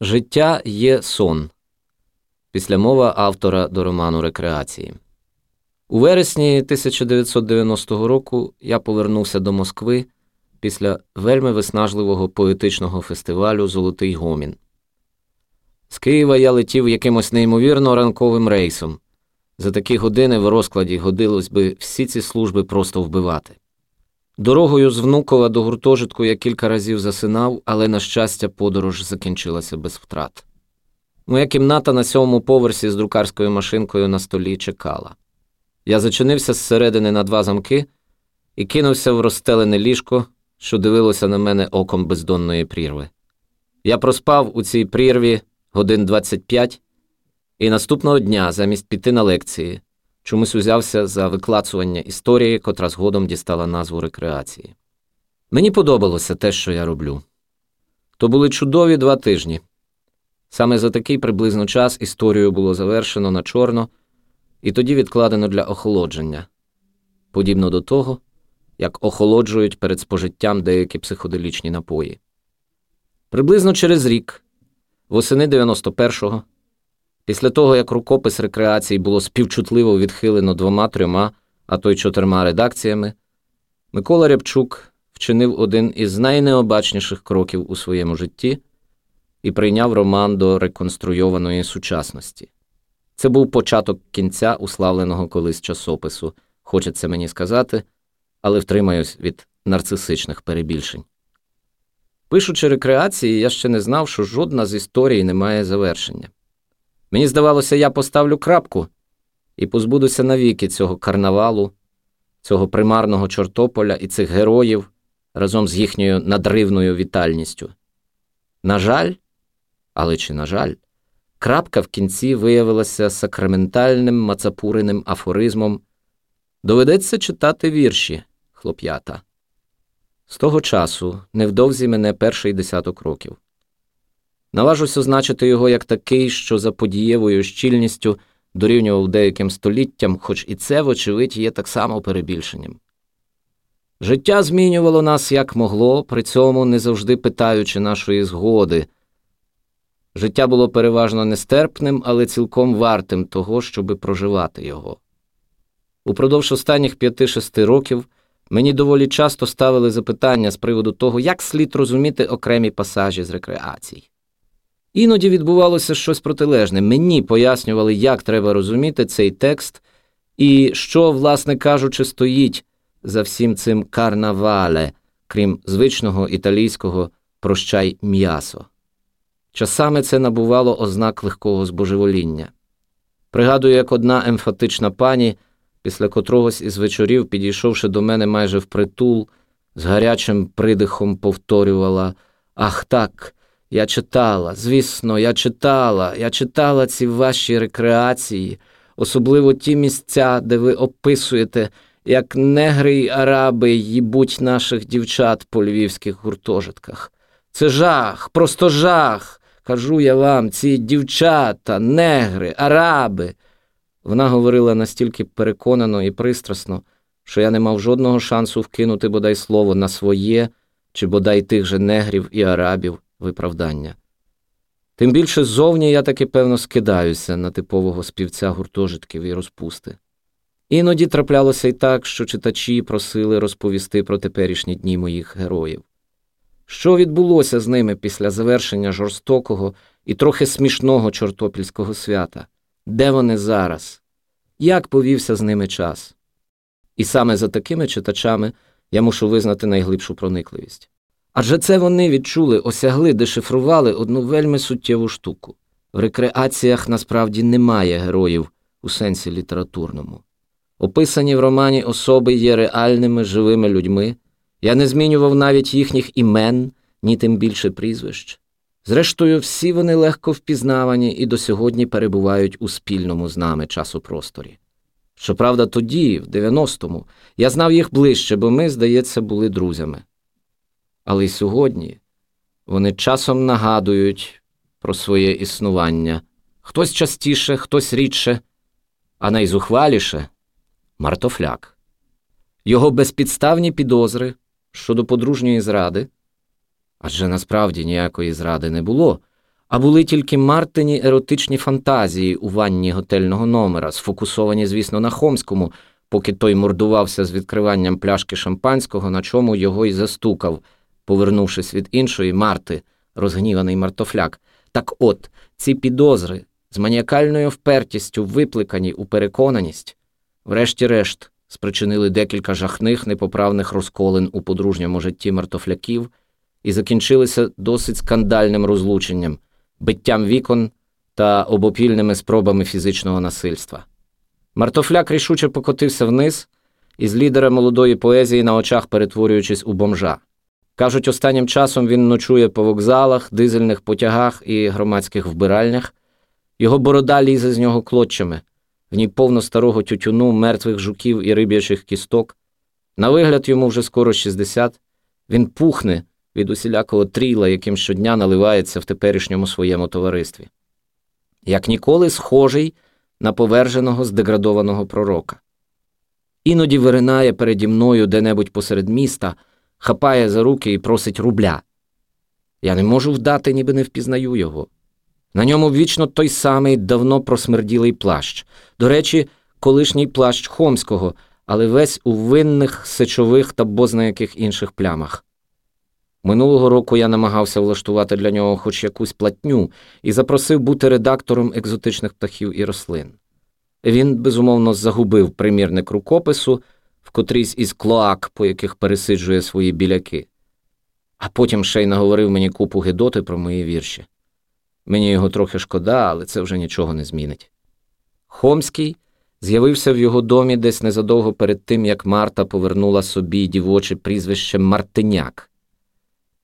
Життя є сон. Післямова автора до роману Рекреації. У вересні 1990 року я повернувся до Москви після вельми виснажливого поетичного фестивалю Золотий гомін. З Києва я летів якимось неймовірно ранковим рейсом. За такі години в розкладі годилось би всі ці служби просто вбивати. Дорогою з Внукова до гуртожитку я кілька разів засинав, але, на щастя, подорож закінчилася без втрат. Моя кімната на сьомому поверсі з друкарською машинкою на столі чекала. Я зачинився зсередини на два замки і кинувся в розстелене ліжко, що дивилося на мене оком бездонної прірви. Я проспав у цій прірві годин 25, і наступного дня, замість піти на лекції, чомусь узявся за виклацування історії, котра згодом дістала назву рекреації. Мені подобалося те, що я роблю. То були чудові два тижні. Саме за такий приблизно час історію було завершено на чорно і тоді відкладено для охолодження, подібно до того, як охолоджують перед спожиттям деякі психоделічні напої. Приблизно через рік, восени 91-го, після того як рукопис рекреації було співчутливо відхилено двома трьома, а то й чотирма редакціями, Микола Рябчук вчинив один із найнеобачніших кроків у своєму житті і прийняв роман до реконструйованої сучасності. Це був початок кінця уславленого колись часопису, хочеться мені сказати, але втримаюсь від нарцисичних перебільшень. Пишучи рекреації, я ще не знав, що жодна з історій не має завершення. Мені здавалося, я поставлю крапку і позбудуся навіки цього карнавалу, цього примарного чортополя і цих героїв разом з їхньою надривною вітальністю. На жаль, але чи на жаль, крапка в кінці виявилася сакраментальним мацапуриним афоризмом. Доведеться читати вірші, хлоп'ята. З того часу невдовзі мене перший десяток років. Наважусь означити його як такий, що за подієвою щільністю дорівнював деяким століттям, хоч і це, вочевидь, є так само перебільшенням. Життя змінювало нас як могло, при цьому не завжди питаючи нашої згоди. Життя було переважно нестерпним, але цілком вартим того, щоби проживати його. Упродовж останніх п'яти-шести років мені доволі часто ставили запитання з приводу того, як слід розуміти окремі пасажі з рекреацій. Іноді відбувалося щось протилежне. Мені пояснювали, як треба розуміти цей текст і що, власне кажучи, стоїть за всім цим карнавале, крім звичного італійського прощай м'ясо. Часами це набувало ознак легкого збожевоління. Пригадую, як одна емфатична пані, після котрогось із вечорів, підійшовши до мене майже впритул, з гарячим придихом повторювала Ах так, я читала, звісно, я читала, я читала ці ваші рекреації, особливо ті місця, де ви описуєте, як негри й араби їбуть наших дівчат по львівських гуртожитках. Це жах, просто жах. Кажу я вам, ці дівчата, негри, араби. Вона говорила настільки переконано і пристрасно, що я не мав жодного шансу вкинути бодай слово на своє чи бодай тих же негрів і арабів виправдання. Тим більше ззовні я таки певно скидаюся на типового співця гуртожитків і розпусти. Іноді траплялося й так, що читачі просили розповісти про теперішні дні моїх героїв. Що відбулося з ними після завершення жорстокого і трохи смішного чортопільського свята? Де вони зараз? Як повівся з ними час? І саме за такими читачами я мушу визнати найглибшу проникливість. Адже це вони відчули, осягли, дешифрували одну вельми суттєву штуку. В рекреаціях насправді немає героїв у сенсі літературному. Описані в романі особи є реальними живими людьми. Я не змінював навіть їхніх імен, ні тим більше прізвищ. Зрештою, всі вони легко впізнавані і до сьогодні перебувають у спільному з нами часопросторі. Щоправда, тоді, в 90-му, я знав їх ближче, бо ми, здається, були друзями. Але й сьогодні вони часом нагадують про своє існування хтось частіше, хтось рідше, а найзухваліше Мартофляк. Його безпідставні підозри щодо подружньої зради, адже насправді ніякої зради не було, А були тільки Мартині еротичні фантазії у ванні готельного номера, сфокусовані, звісно, на Хомському, поки той мордувався з відкриванням пляшки шампанського, на чому його й застукав, повернувшись від іншої Марти, розгніваний мартофляк. Так от, ці підозри з маніакальною впертістю випликані у переконаність, врешті-решт, спричинили декілька жахних непоправних розколин у подружньому житті мартофляків і закінчилися досить скандальним розлученням, биттям вікон та обопільними спробами фізичного насильства. Мартофляк рішуче покотився вниз із лідера молодої поезії на очах перетворюючись у бомжа. Кажуть, останнім часом він ночує по вокзалах, дизельних потягах і громадських вбиральнях. Його борода лізе з нього клоччями, в ній повно старого тютюну, мертвих жуків і риб'ячих кісток. На вигляд йому вже скоро 60. Він пухне від усілякого тріла, яким щодня наливається в теперішньому своєму товаристві. Як ніколи схожий на поверженого здеградованого пророка. Іноді виринає переді мною де-небудь посеред міста, хапає за руки і просить рубля. Я не можу вдати, ніби не впізнаю його. На ньому вічно той самий давно просмерділий плащ. До речі, колишній плащ Хомського, але весь у винних, сечових та бозна яких інших плямах. Минулого року я намагався влаштувати для нього хоч якусь платню і запросив бути редактором екзотичних птахів і рослин. Він, безумовно, загубив примірник рукопису в котрійсь із клоак, по яких пересиджує свої біляки, а потім ще й наговорив мені купу гидоти про мої вірші. Мені його трохи шкода, але це вже нічого не змінить. Хомський з'явився в його домі десь незадовго перед тим, як Марта повернула собі дівоче прізвище Мартиняк.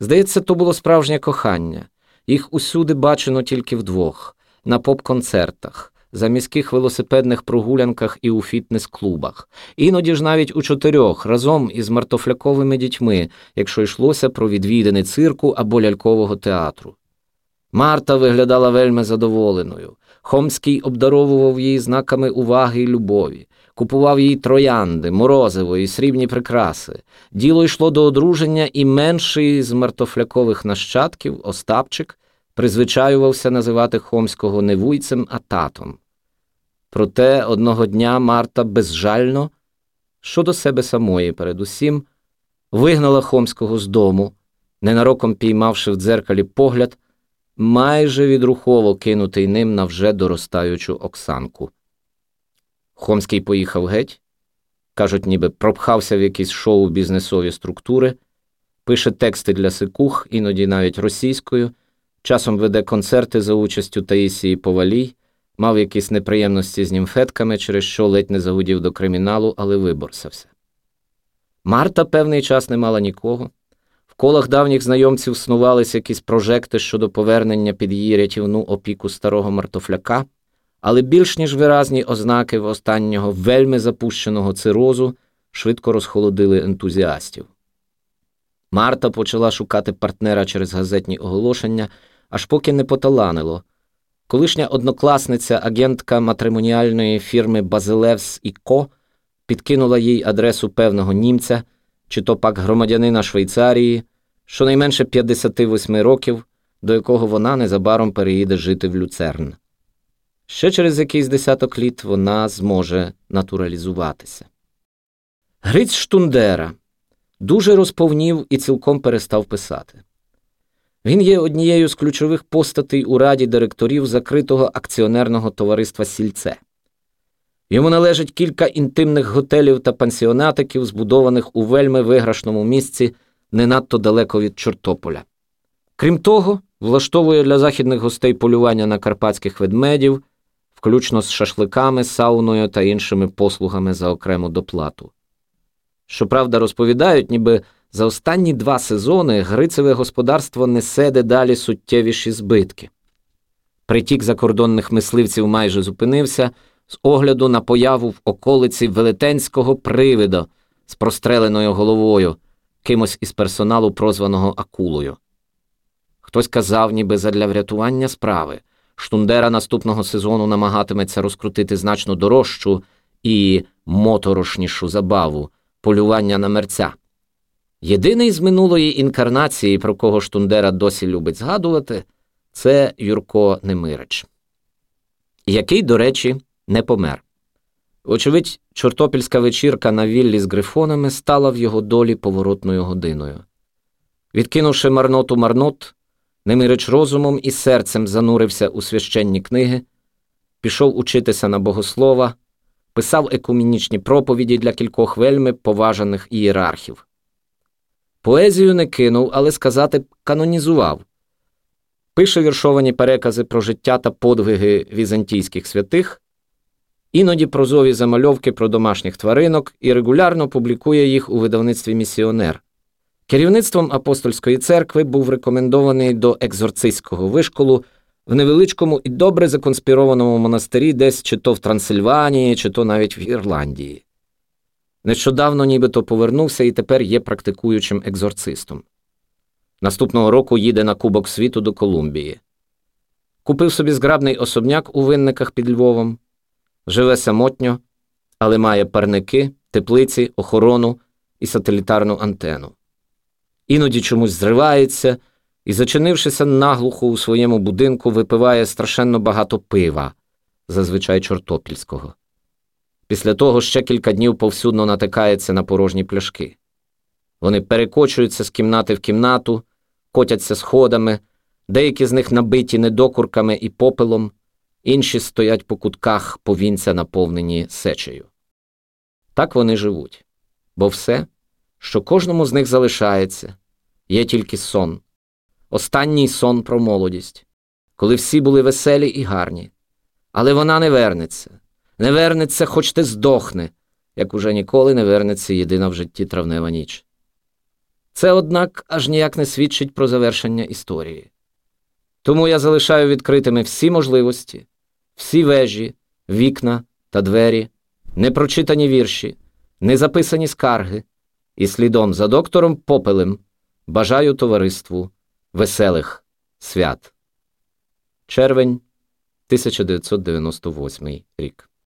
Здається, то було справжнє кохання. Їх усюди бачено тільки вдвох, на поп-концертах, за міських велосипедних прогулянках і у фітнес-клубах, іноді ж навіть у чотирьох разом із мартофляковими дітьми, якщо йшлося про відвідини цирку або лялькового театру. Марта виглядала вельми задоволеною. Хомський обдаровував її знаками уваги й любові, купував їй троянди, морозиво і срібні прикраси. Діло йшло до одруження, і менший з мартофлякових нащадків, Остапчик, призвичаювався називати Хомського не вуйцем, а татом. Проте одного дня Марта безжально, щодо себе самої, передусім, вигнала Хомського з дому, ненароком піймавши в дзеркалі погляд майже відрухово кинутий ним на вже доростаючу Оксанку. Хомський поїхав геть, кажуть, ніби пропхався в якісь шоу бізнесові структури, пише тексти для сикух, іноді навіть російською, часом веде концерти за участю Таїсії Повалій, мав якісь неприємності з німфетками, через що ледь не загудів до криміналу, але виборсався. Марта певний час не мала нікого В колах давніх знайомців снувалися якісь прожекти щодо повернення під її рятівну опіку старого мартофляка, але більш ніж виразні ознаки в останнього вельми запущеного цирозу швидко розхолодили ентузіастів. Марта почала шукати партнера через газетні оголошення, аж поки не поталанило. Колишня однокласниця, агентка матримоніальної фірми Базилевс і Ко підкинула їй адресу певного німця, чи то пак громадянина Швейцарії, щонайменше 58 років, до якого вона незабаром переїде жити в люцерн. Ще через якийсь десяток літ вона зможе натуралізуватися. Гриць Штундера дуже розповнів і цілком перестав писати. Він є однією з ключових постатей у раді директорів закритого акціонерного товариства Сільце. Йому належить кілька інтимних готелів та пансіонатиків, збудованих у вельми виграшному місці не надто далеко від Чортополя. Крім того, влаштовує для західних гостей полювання на карпатських ведмедів, включно з шашликами, сауною та іншими послугами за окрему доплату. Щоправда, розповідають, ніби за останні два сезони Грицеве господарство несе дедалі суттєвіші збитки. Притік закордонних мисливців майже зупинився з огляду на появу в околиці велетенського привида з простреленою головою кимось із персоналу, прозваного Акулою. Хтось казав, ніби задля врятування справи. Штундера наступного сезону намагатиметься розкрутити значно дорожчу і моторошнішу забаву полювання на мерця. Єдиний з минулої інкарнації, про кого Штундера досі любить згадувати, Це Юрко Немирич, який, до речі, не помер. Очевидь, чортопільська вечірка на віллі з грифонами стала в його долі поворотною годиною. Відкинувши марноту марнот, Немирич розумом і серцем занурився у священні книги, пішов учитися на богослова, писав екумінічні проповіді для кількох вельми поважаних ієрархів. Поезію не кинув, але сказати канонізував. Пише віршовані перекази про життя та подвиги візантійських святих, іноді прозові замальовки про домашніх тваринок і регулярно публікує їх у видавництві місіонер. Керівництвом апостольської церкви був рекомендований до екзорцистського вишколу в невеличкому і добре законспірованому монастирі десь чи то в Трансильванії, чи то навіть в Ірландії. Нещодавно нібито повернувся і тепер є практикуючим екзорцистом. Наступного року їде на Кубок світу до Колумбії. Купив собі зграбний особняк у винниках під Львовом, живе самотньо, але має парники, теплиці, охорону і сателітарну антену. Іноді чомусь зривається і, зачинившися наглухо у своєму будинку, випиває страшенно багато пива, зазвичай чортопільського. Після того ще кілька днів повсюдно натикається на порожні пляшки. Вони перекочуються з кімнати в кімнату, котяться сходами, деякі з них набиті недокурками і попелом, інші стоять по кутках повінця, наповнені сечею. Так вони живуть, бо все, що кожному з них залишається, є тільки сон, останній сон про молодість, коли всі були веселі і гарні. Але вона не вернеться, не вернеться, хоч ти здохне, як уже ніколи не вернеться єдина в житті травнева ніч. Це, однак, аж ніяк не свідчить про завершення історії. Тому я залишаю відкритими всі можливості, всі вежі, вікна та двері, непрочитані вірші, незаписані скарги, і слідом за доктором Попелем бажаю товариству веселих свят. Червень 1998 рік.